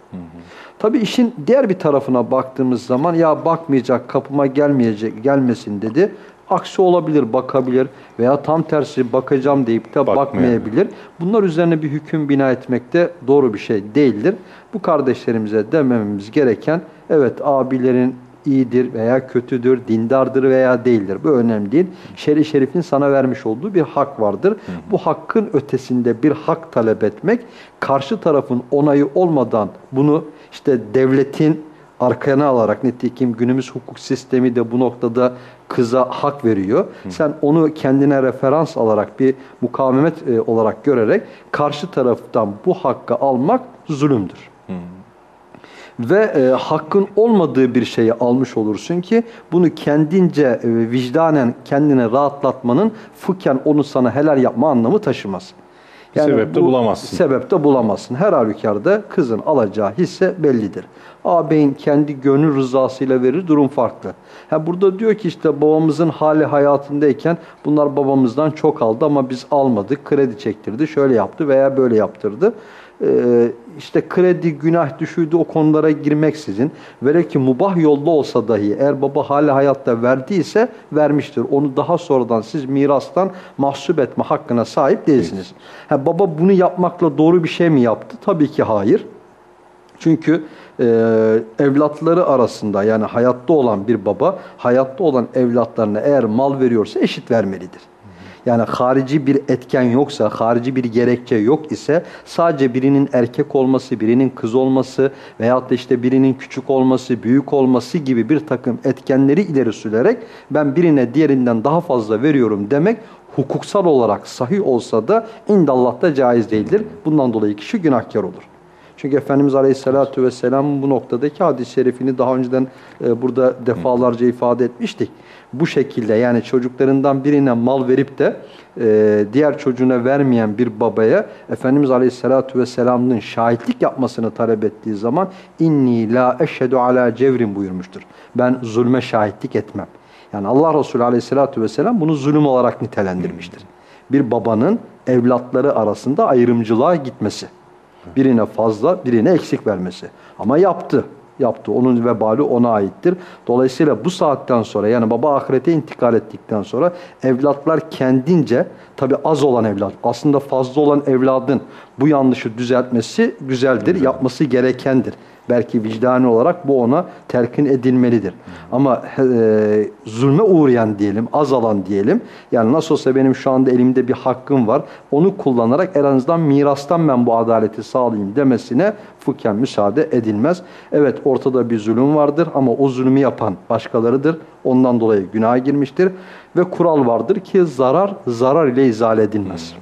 Tabii işin diğer bir tarafına baktığımız zaman ya bakmayacak, kapıma gelmeyecek, gelmesin dedi. Aksi olabilir, bakabilir veya tam tersi bakacağım deyip de Bakmayabilir. bakmayabilir. Bunlar üzerine bir hüküm bina etmek de doğru bir şey değildir. Bu kardeşlerimize demememiz gereken evet abilerin iyidir veya kötüdür, dindardır veya değildir. Bu önemli değil. Şer'i şerifin sana vermiş olduğu bir hak vardır. Bu hakkın ötesinde bir hak talep etmek, karşı tarafın onayı olmadan bunu işte devletin arkana alarak nitekim günümüz hukuk sistemi de bu noktada kıza hak veriyor. Sen onu kendine referans alarak bir mukavemet e, olarak görerek karşı taraftan bu hakkı almak zulümdür ve e, hakkın olmadığı bir şeyi almış olursun ki bunu kendince e, vicdanen kendine rahatlatmanın fıkhen onu sana helal yapma anlamı taşımaz. Sebep de bulamazsın. Sebep de bulamazsın. Her halükarda kızın alacağı hisse bellidir. Ağabeyin kendi gönül rızasıyla verir durum farklı. Ha burada diyor ki işte babamızın hali hayatındayken bunlar babamızdan çok aldı ama biz almadık. Kredi çektirdi, şöyle yaptı veya böyle yaptırdı. Ee, işte kredi, günah düşürdü o konulara girmeksizin velev ki mubah yolda olsa dahi eğer baba hali hayatta verdiyse vermiştir. Onu daha sonradan siz mirastan mahsup etme hakkına sahip değilsiniz. Ha, baba bunu yapmakla doğru bir şey mi yaptı? Tabii ki hayır. Çünkü e, evlatları arasında yani hayatta olan bir baba hayatta olan evlatlarına eğer mal veriyorsa eşit vermelidir. Yani harici bir etken yoksa, harici bir gerekçe yok ise sadece birinin erkek olması, birinin kız olması veyahut da işte birinin küçük olması, büyük olması gibi bir takım etkenleri ileri sürerek ben birine diğerinden daha fazla veriyorum demek hukuksal olarak sahih olsa da indallah'ta caiz değildir. Bundan dolayı kişi günahkar olur. Çünkü Efendimiz Aleyhisselatü Vesselam bu noktadaki hadis-i şerifini daha önceden e, burada defalarca ifade etmiştik. Bu şekilde yani çocuklarından birine mal verip de e, diğer çocuğuna vermeyen bir babaya Efendimiz Aleyhisselatü Vesselam'ın şahitlik yapmasını talep ettiği zaman inni la eşhedü ala cevrin buyurmuştur. Ben zulme şahitlik etmem. Yani Allah Resulü Aleyhisselatü Vesselam bunu zulüm olarak nitelendirmiştir. Bir babanın evlatları arasında ayrımcılığa gitmesi. Birine fazla, birine eksik vermesi. Ama yaptı. Yaptı. Onun vebali ona aittir. Dolayısıyla bu saatten sonra yani baba ahirete intikal ettikten sonra evlatlar kendince tabi az olan evlat aslında fazla olan evladın bu yanlışı düzeltmesi güzeldir. Yapması gerekendir. Belki vicdani olarak bu ona telkin edilmelidir. Ama e, zulme uğrayan diyelim, azalan diyelim. Yani nasıl olsa benim şu anda elimde bir hakkım var. Onu kullanarak en azından mirastan ben bu adaleti sağlayayım demesine fıkhen müsaade edilmez. Evet ortada bir zulüm vardır ama o zulmü yapan başkalarıdır. Ondan dolayı günaha girmiştir. Ve kural vardır ki zarar zarar ile izale edilmez.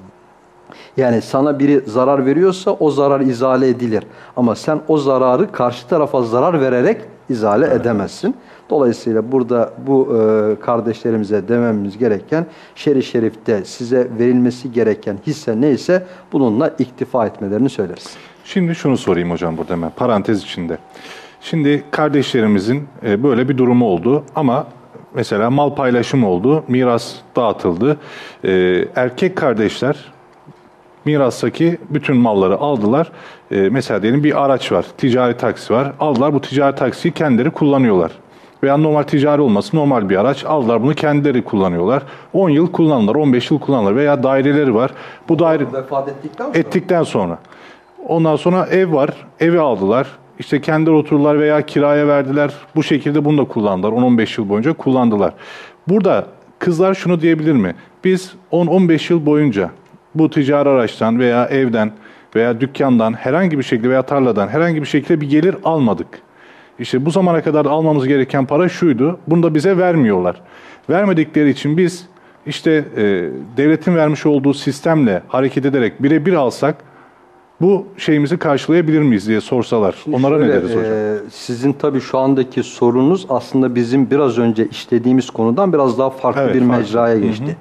Yani sana biri zarar veriyorsa o zarar izale edilir. Ama sen o zararı karşı tarafa zarar vererek izale evet. edemezsin. Dolayısıyla burada bu e, kardeşlerimize dememiz gereken şerif şerifte size verilmesi gereken hisse neyse bununla iktifa etmelerini söyleriz. Şimdi şunu sorayım hocam burada hemen parantez içinde. Şimdi kardeşlerimizin e, böyle bir durumu oldu ama mesela mal paylaşımı oldu, miras dağıtıldı. E, erkek kardeşler mirastaki bütün malları aldılar. E, mesela diyelim bir araç var, ticari taksi var. Aldılar bu ticari taksiyi kendileri kullanıyorlar. Veya normal ticari olması normal bir araç. Aldılar bunu kendileri kullanıyorlar. 10 yıl kullanırlar, 15 yıl kullanırlar. Veya daireleri var. Bu daire vefat ettikten sonra. Ettikten sonra. Ondan sonra ev var. Evi aldılar. İşte kendileri oturdular veya kiraya verdiler. Bu şekilde bunu da kullandılar. 10-15 yıl boyunca kullandılar. Burada kızlar şunu diyebilir mi? Biz 10-15 yıl boyunca bu ticari araçtan veya evden veya dükkandan herhangi bir şekilde veya tarladan herhangi bir şekilde bir gelir almadık. İşte bu zamana kadar almamız gereken para şuydu. Bunu da bize vermiyorlar. Vermedikleri için biz işte e, devletin vermiş olduğu sistemle hareket ederek birebir alsak bu şeyimizi karşılayabilir miyiz diye sorsalar. Şimdi Onlara şöyle, ne deriz hocam? E, sizin tabii şu andaki sorunuz aslında bizim biraz önce işlediğimiz konudan biraz daha farklı evet, bir farklı. mecraya geçti. Hı hı.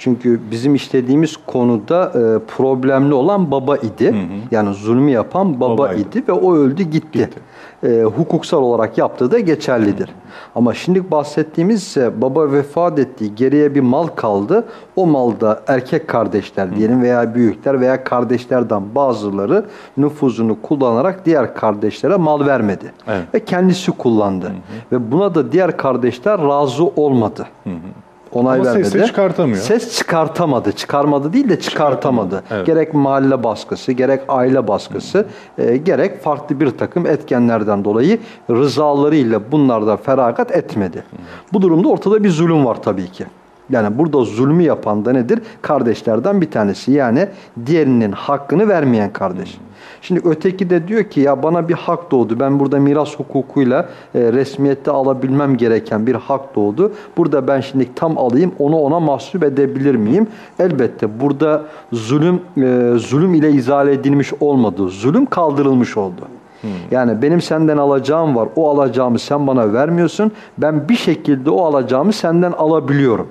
Çünkü bizim işlediğimiz konuda e, problemli olan baba idi. Hı hı. Yani zulmü yapan baba Babaydı. idi ve o öldü gitti. gitti. E, hukuksal olarak yaptığı da geçerlidir. Hı. Ama şimdi bahsettiğimiz ise baba vefat etti, geriye bir mal kaldı. O malda erkek kardeşler diyelim veya büyükler veya kardeşlerden bazıları nüfuzunu kullanarak diğer kardeşlere mal vermedi. Evet. Ve kendisi kullandı. Hı hı. Ve buna da diğer kardeşler razı olmadı. Hı hı onay Ama vermedi. ses çıkartamıyor. Ses çıkartamadı. Çıkarmadı değil de çıkartamadı. Evet. Gerek mahalle baskısı, gerek aile baskısı, e, gerek farklı bir takım etkenlerden dolayı rızalarıyla bunlarda feragat etmedi. Hı. Bu durumda ortada bir zulüm var tabii ki. Yani burada zulmü yapan da nedir? Kardeşlerden bir tanesi. Yani diğerinin hakkını vermeyen kardeş. Şimdi öteki de diyor ki ya bana bir hak doğdu. Ben burada miras hukukuyla e, resmiyette alabilmem gereken bir hak doğdu. Burada ben şimdi tam alayım onu ona mahsup edebilir miyim? Elbette burada zulüm e, zulüm ile izale edilmiş olmadı. Zulüm kaldırılmış oldu. Hmm. Yani benim senden alacağım var. O alacağımı sen bana vermiyorsun. Ben bir şekilde o alacağımı senden alabiliyorum.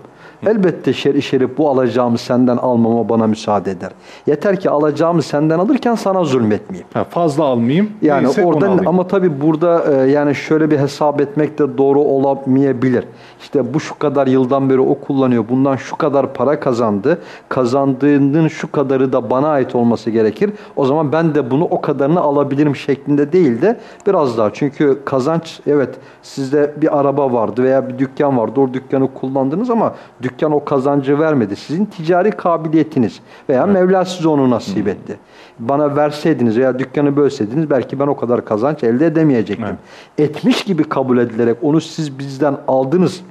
Elbette şer-i şerif bu alacağımı senden almama bana müsaade eder. Yeter ki alacağımı senden alırken sana zulmetmeyeyim. Ha, fazla almayayım. Yani oradan ama tabii burada e, yani şöyle bir hesap etmek de doğru olamayabilir. İşte bu şu kadar yıldan beri o kullanıyor. Bundan şu kadar para kazandı. Kazandığının şu kadarı da bana ait olması gerekir. O zaman ben de bunu o kadarını alabilirim şeklinde değil de biraz daha. Çünkü kazanç evet sizde bir araba vardı veya bir dükkan vardı. O dükkanı kullandınız ama dükkan o kazancı vermedi. Sizin ticari kabiliyetiniz veya Mevla size onu nasip etti. Bana verseydiniz veya dükkanı bölseydiniz belki ben o kadar kazanç elde edemeyecektim. Etmiş gibi kabul edilerek onu siz bizden aldınız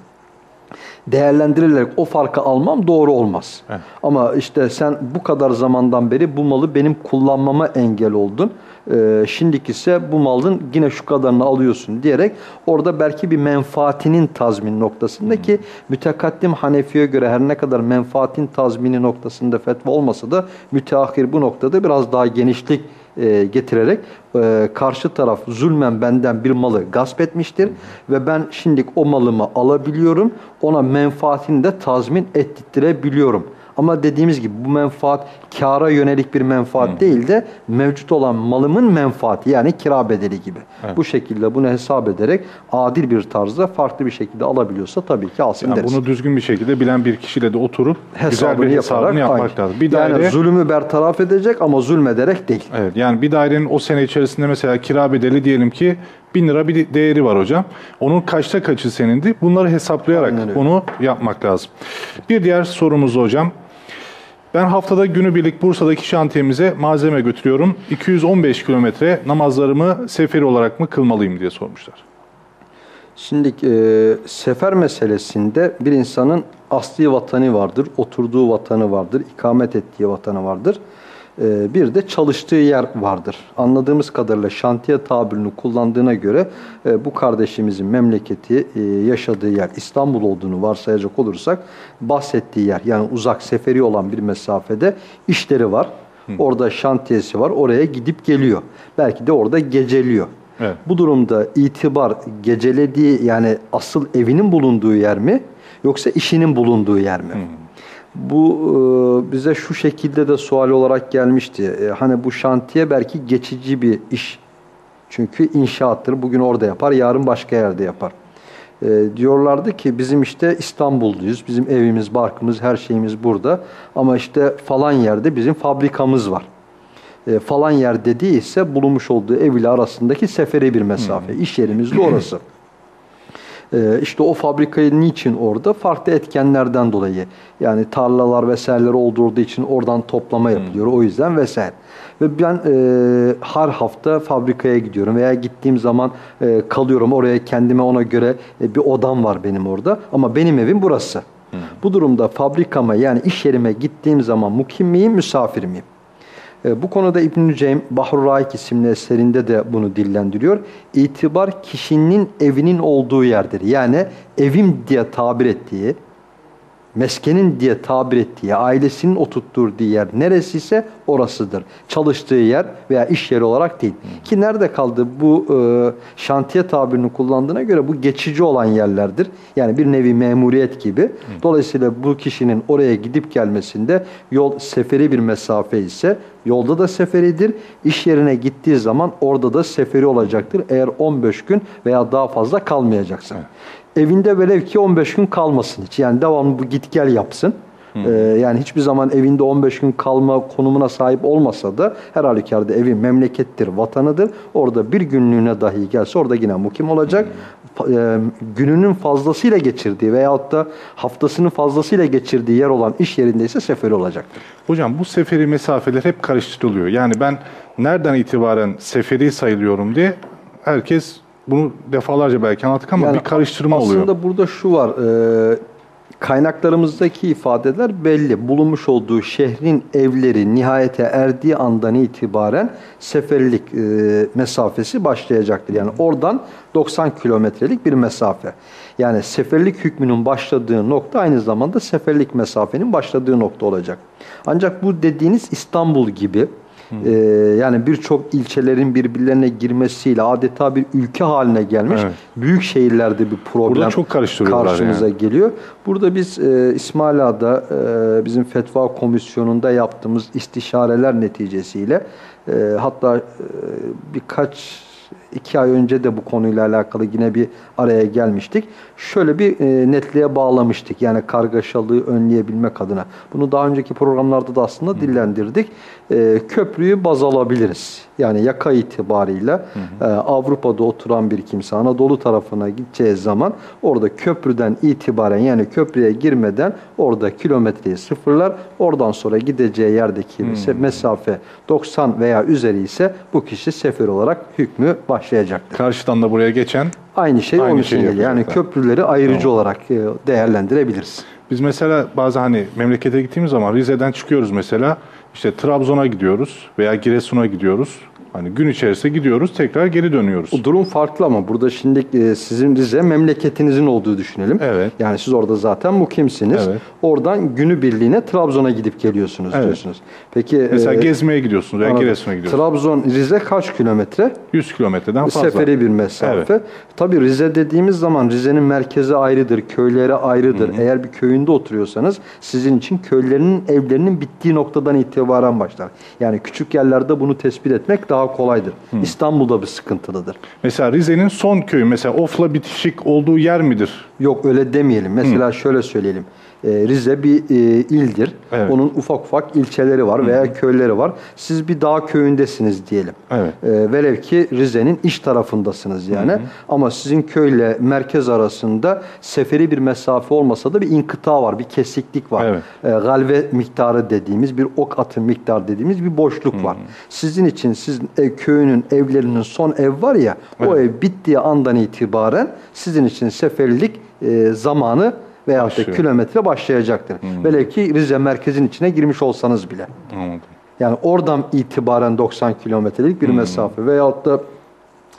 değerlendirilerek o farkı almam doğru olmaz. Evet. Ama işte sen bu kadar zamandan beri bu malı benim kullanmama engel oldun. Ee, şimdiki ise bu malın yine şu kadarını alıyorsun diyerek orada belki bir menfaatinin tazmin noktasında ki mütekaddim Hanefi'ye göre her ne kadar menfaatin tazmini noktasında fetva olmasa da müteahhir bu noktada biraz daha genişlik e, getirerek e, karşı taraf zulmen benden bir malı gasp etmiştir ve ben şimdi o malımı alabiliyorum ona menfaatini de tazmin ettirebiliyorum. Ama dediğimiz gibi bu menfaat kâra yönelik bir menfaat değil de mevcut olan malımın menfaati yani kira bedeli gibi. Bu şekilde bunu hesap ederek adil bir tarzda farklı bir şekilde alabiliyorsa tabii ki alsın Yani deriz. bunu düzgün bir şekilde bilen bir kişiyle de oturup güzel Hesabını bir hesabını yaparak, yapmak lazım. Bir daire, Yani zulmü bertaraf edecek ama zulmederek değil. evet, yani bir dairenin o sene içerisinde mesela kira bedeli diyelim ki 1000 lira bir değeri var hocam. Onun kaçta kaçı senindi? Bunları hesaplayarak onu yapmak lazım. Bir diğer sorumuz hocam. Ben haftada günübirlik Bursa'daki şantiyemize malzeme götürüyorum. 215 kilometre namazlarımı seferi olarak mı kılmalıyım diye sormuşlar. Şimdi e, sefer meselesinde bir insanın asli vatanı vardır, oturduğu vatanı vardır, ikamet ettiği vatanı vardır. E, bir de çalıştığı yer vardır. Anladığımız kadarıyla şantiye tabirini kullandığına göre e, bu kardeşimizin memleketi, e, yaşadığı yer İstanbul olduğunu varsayacak olursak bahsettiği yer yani uzak seferi olan bir mesafede işleri var. Orada şantiyesi var. Oraya gidip geliyor. Belki de orada geceliyor. Evet. Bu durumda itibar gecelediği yani asıl evinin bulunduğu yer mi yoksa işinin bulunduğu yer mi? Bu e, bize şu şekilde de sual olarak gelmişti. E, Hani bu şantiye belki geçici bir iş. Çünkü inşaattır. Bugün orada yapar, yarın başka yerde yapar. E, diyorlardı ki bizim işte İstanbul'duyuz. Bizim evimiz, barkımız, her şeyimiz burada. Ama işte falan yerde bizim fabrikamız var e, falan yer dediği ise bulunmuş olduğu ev ile arasındaki seferi bir mesafe. İş yerimiz de orası. [laughs] E, işte o fabrikayı niçin orada? Farklı etkenlerden dolayı. Yani tarlalar vesaireler olduğu için oradan toplama yapılıyor. O yüzden vesaire. Ve ben e, her hafta fabrikaya gidiyorum veya gittiğim zaman e, kalıyorum. Oraya kendime ona göre e, bir odam var benim orada. Ama benim evim burası. Bu durumda fabrikama yani iş yerime gittiğim zaman mukim miyim, misafir miyim? E, Bu konuda İbn-i Ceym Bahrul Raik isimli eserinde de bunu dillendiriyor. İtibar kişinin evinin olduğu yerdir. Yani evim diye tabir ettiği, meskenin diye tabir ettiği, ailesinin oturtturduğu yer neresiyse orasıdır. Çalıştığı yer veya iş yeri olarak değil. Ki nerede kaldı bu e, şantiye tabirini kullandığına göre bu geçici olan yerlerdir. Yani bir nevi memuriyet gibi. Dolayısıyla bu kişinin oraya gidip gelmesinde yol seferi bir mesafe ise yolda da seferidir. İş yerine gittiği zaman orada da seferi olacaktır. Eğer 15 gün veya daha fazla kalmayacaksa. Evinde velev ki 15 gün kalmasın hiç. Yani devamlı bu git gel yapsın. Ee, yani hiçbir zaman evinde 15 gün kalma konumuna sahip olmasa da her halükarda evi memlekettir, vatanıdır. Orada bir günlüğüne dahi gelse orada yine mukim olacak. Fa- e, gününün fazlasıyla geçirdiği veyahut da haftasının fazlasıyla geçirdiği yer olan iş yerinde ise seferi olacaktır. Hocam bu seferi mesafeler hep karıştırılıyor. Yani ben nereden itibaren seferi sayılıyorum diye herkes bunu defalarca belki anlattık ama bir karıştırma aslında oluyor. Aslında burada şu var. e, kaynaklarımızdaki ifadeler belli. Bulunmuş olduğu şehrin evleri nihayete erdiği andan itibaren seferlik e, mesafesi başlayacaktır. Yani oradan 90 kilometrelik bir mesafe. Yani seferlik hükmünün başladığı nokta aynı zamanda seferlik mesafenin başladığı nokta olacak. Ancak bu dediğiniz İstanbul gibi e, yani birçok ilçelerin birbirlerine girmesiyle adeta bir ülke haline gelmiş Evet. büyük şehirlerde bir problem Burada çok karşımıza yani. geliyor. Burada biz e, İsmail Ağa'da e, bizim fetva komisyonunda yaptığımız istişareler neticesiyle e, hatta e, birkaç iki ay önce de bu konuyla alakalı yine bir araya gelmiştik. Şöyle bir e, netliğe bağlamıştık. Yani kargaşalığı önleyebilmek adına. Bunu daha önceki programlarda da aslında dillendirdik. E, köprüyü baz alabiliriz. Yani yaka itibarıyla e, Avrupa'da oturan bir kimse Anadolu tarafına gideceği zaman orada köprüden itibaren yani köprüye girmeden orada kilometreyi sıfırlar. Oradan sonra gideceği yerdeki se- mesafe 90 veya üzeri ise bu kişi sefer olarak hükmü başlayacaktır. Karşıdan da buraya geçen Aynı şey Aynı onun için geliyor. Yani köprüleri ayrıcı olarak e, değerlendirebiliriz. Biz mesela bazı hani memlekete gittiğimiz zaman Rize'den çıkıyoruz mesela işte Trabzon'a gidiyoruz veya Giresun'a gidiyoruz. Hani gün içerisinde gidiyoruz tekrar geri dönüyoruz. O durum farklı ama burada şimdi e, sizin Rize memleketinizin olduğu düşünelim. Evet. Yani siz orada zaten mukimsiniz. Evet. Oradan günübirliğine Trabzon'a gidip geliyorsunuz Evet. diyorsunuz. Peki Mesela e, gezmeye gidiyorsunuz veya. Giresun'a gidiyorsunuz. Trabzon Rize kaç kilometre? 100 kilometreden fazla. Seferi bir mesafe. Tabii Rize dediğimiz zaman Rize'nin merkezi ayrıdır, köyleri ayrıdır. Eğer bir köyünde oturuyorsanız sizin için köylerinin evlerinin bittiği noktadan itibaren başlar. Yani küçük yerlerde bunu tespit etmek daha kolaydır. İstanbul'da bir sıkıntılıdır. Mesela Rize'nin son köyü mesela Ofla bitişik olduğu yer midir? Yok öyle demeyelim. Mesela şöyle söyleyelim. Ee, Rize bir e, ildir. Evet. Onun ufak ufak ilçeleri var veya köyleri var. Siz bir dağ köyündesiniz diyelim. Evet. Ee, velev ki Rize'nin iç tarafındasınız yani. Ama sizin köyle merkez arasında seferi bir mesafe olmasa da bir inkıta var, bir kesiklik var. Evet. Ee, galve miktarı dediğimiz, bir ok atı miktarı dediğimiz bir boşluk var. Sizin için siz ev, köyünün evlerinin son ev var ya, o ev bittiği andan itibaren sizin için seferlik e, zamanı da Başlıyor. kilometre başlayacaktır. Velev ki Rize merkezin içine girmiş olsanız bile. Anladım. Yani oradan itibaren 90 kilometrelik bir mesafe veyahut da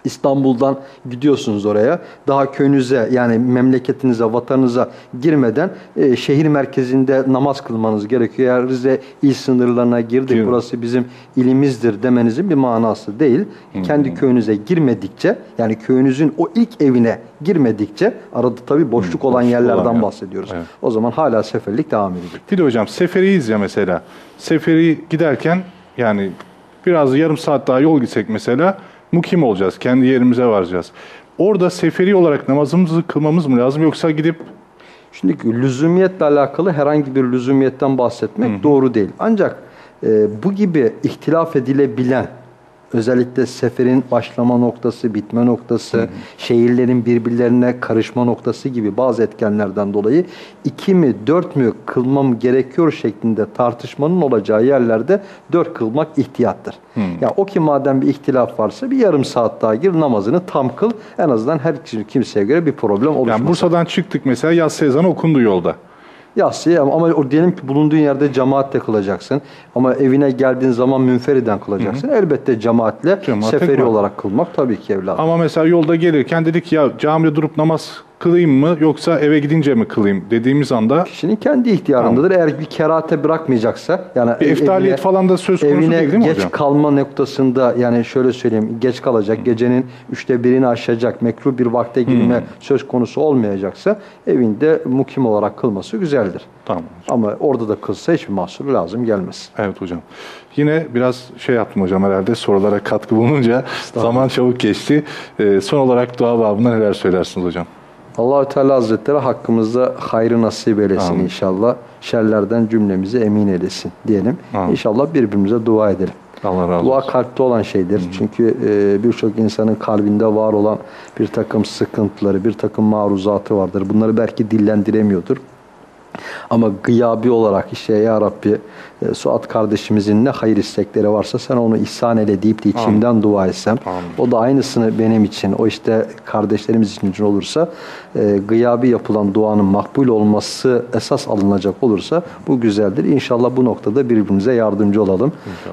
İstanbul'dan gidiyorsunuz oraya. Daha köyünüze yani memleketinize, vatanınıza girmeden e, şehir merkezinde namaz kılmanız gerekiyor. Eğer Rize il sınırlarına girdik, Gir- burası bizim ilimizdir demenizin bir manası değil. Kendi köyünüze girmedikçe, yani köyünüzün o ilk evine girmedikçe, arada tabii boşluk olan boşluk yerlerden olan bahsediyoruz. Evet. O zaman hala seferlik devam edecek. Bir de hocam seferiyiz ya mesela. Seferi giderken yani biraz yarım saat daha yol gitsek mesela mukim olacağız. Kendi yerimize varacağız. Orada seferi olarak namazımızı kılmamız mı lazım yoksa gidip Şimdi lüzumiyetle alakalı herhangi bir lüzumiyetten bahsetmek doğru değil. Ancak e, bu gibi ihtilaf edilebilen özellikle seferin başlama noktası, bitme noktası, şehirlerin birbirlerine karışma noktası gibi bazı etkenlerden dolayı iki mi dört mü kılmam gerekiyor şeklinde tartışmanın olacağı yerlerde dört kılmak ihtiyattır. Ya o ki madem bir ihtilaf varsa bir yarım saat daha gir namazını tam kıl en azından her kimseye göre bir problem oluşmasın. yani Bursa'dan çıktık mesela yaz ezanı okundu yolda. Yassı ama, ama o diyelim ki bulunduğun yerde cemaatle kılacaksın. Ama evine geldiğin zaman münferiden kılacaksın. Elbette cemaatle Cemaatle seferi olarak kılmak tabii ki evladım. Ama mesela yolda gelirken dedik ya camide durup namaz kılayım mı yoksa eve gidince mi kılayım dediğimiz anda Kişinin kendi ihtiyarındadır. Eğer bir kerate bırakmayacaksa yani bir eftaliyet evine- falan da söz konusu evine değil değil mi geç hocam? kalma noktasında yani şöyle söyleyeyim geç kalacak gecenin üçte birini aşacak mekruh bir vakte girme söz konusu olmayacaksa evinde mukim olarak kılması güzeldir. Tamam. Ama orada da kılsa hiçbir mahsuru lazım gelmez. Evet hocam. Yine biraz şey yaptım hocam herhalde sorulara katkı bulununca zaman çabuk geçti. Ee, son olarak dua babında neler söylersiniz hocam? Allahü Teala Hazretleri hakkımızda hayrı nasip eylesin Amin. inşallah. Şerlerden cümlemizi emin eylesin diyelim. Amin. İnşallah birbirimize dua edelim. Allah razı Dua olsun. kalpte olan şeydir. Çünkü e, birçok insanın kalbinde var olan bir takım sıkıntıları, bir takım maruzatı vardır. Bunları belki dillendiremiyordur. Ama gıyabi olarak işte ya Rabbi e, Suat kardeşimizin ne hayır istekleri varsa sen onu ihsan eyle deyip de içimden dua etsem. Amin. O da aynısını benim için, o işte kardeşlerimiz için olursa e, gıyabi yapılan duanın makbul olması esas alınacak olursa bu güzeldir. İnşallah bu noktada birbirimize yardımcı olalım.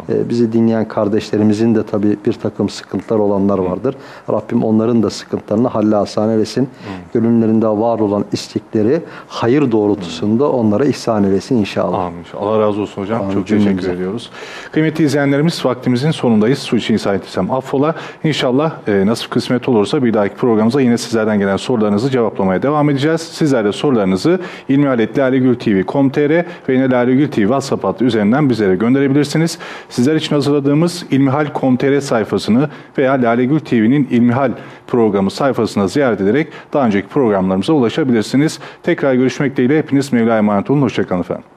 E, bizi dinleyen kardeşlerimizin de tabii bir takım sıkıntılar olanlar vardır. Rabbim onların da sıkıntılarını halle asan eylesin. Gönüllerinde var olan istekleri hayır doğrultusunda onlara onlara ihsan eylesin inşallah. Amin. Allah razı olsun hocam. Amin. Çok teşekkür Cümlemize. ediyoruz. Kıymetli izleyenlerimiz vaktimizin sonundayız. Su için insan ettiysem affola. İnşallah e, nasip kısmet olursa bir dahaki programımıza yine sizlerden gelen sorularınızı cevaplamaya devam edeceğiz. Sizler de sorularınızı ilmihaletlalegültv.com.tr ve yine Lalegül TV WhatsApp hattı üzerinden bizlere gönderebilirsiniz. Sizler için hazırladığımız ilmihal.com.tr sayfasını veya Lalegül TV'nin İlmihal programı sayfasına ziyaret ederek daha önceki programlarımıza ulaşabilirsiniz. Tekrar görüşmek dileğiyle hepiniz Mevla'ya emanet olun. Hoşçakalın efendim.